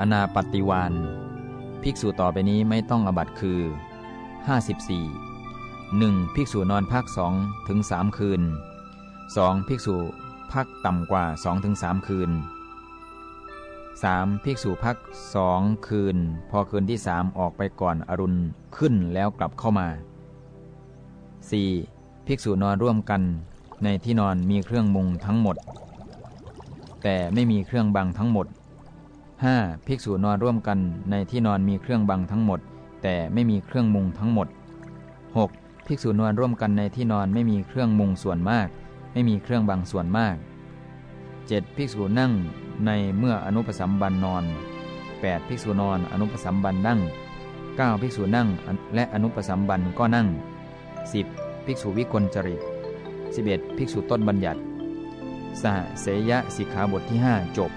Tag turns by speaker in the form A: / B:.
A: อนาปฏิวานภิกษุต่อไปนี้ไม่ต้องอบัตคือ 54 1. ภิกษุนอนพักสองถึงสามคืน 2. ภิกษุพักต่ำกว่า2ถึง3คืน 3. ภิกษุพักสองคืน พอคืนที่สามออกไปก่อนอรุณขึ้นแล้วกลับเข้ามา 4. ภิกษุนอนร่วมกัน ในที่นอนมีเครื่องมุงทั้งหมด แต่ไม่มีเครื่องบังทั้งหมด 5. ภิกษุนอนร่วมกันในที่นอนมีเครื่องบังทั้งหมด แต่ไม่มีเครื่องมุงทั้งหมด 6. ภิกษุนอนร่วมกันในที่นอนไม่มีเครื่องมุงส่วนมาก ไม่มีเครื่องบังส่วนมาก 7. ภิกษุนั่งในเมื่ออนุปสัมบันนอน 8. ภิกษุนอนอนุปสัมบันนั่ง 9. ภิกษุนั่งและอนุปสัมบันก็นั่ง 10. ภิกษุวิกลจริต 11. ภิกษุต้นบัญญัติสหเสยะสิกขาบทที่ 5 จบ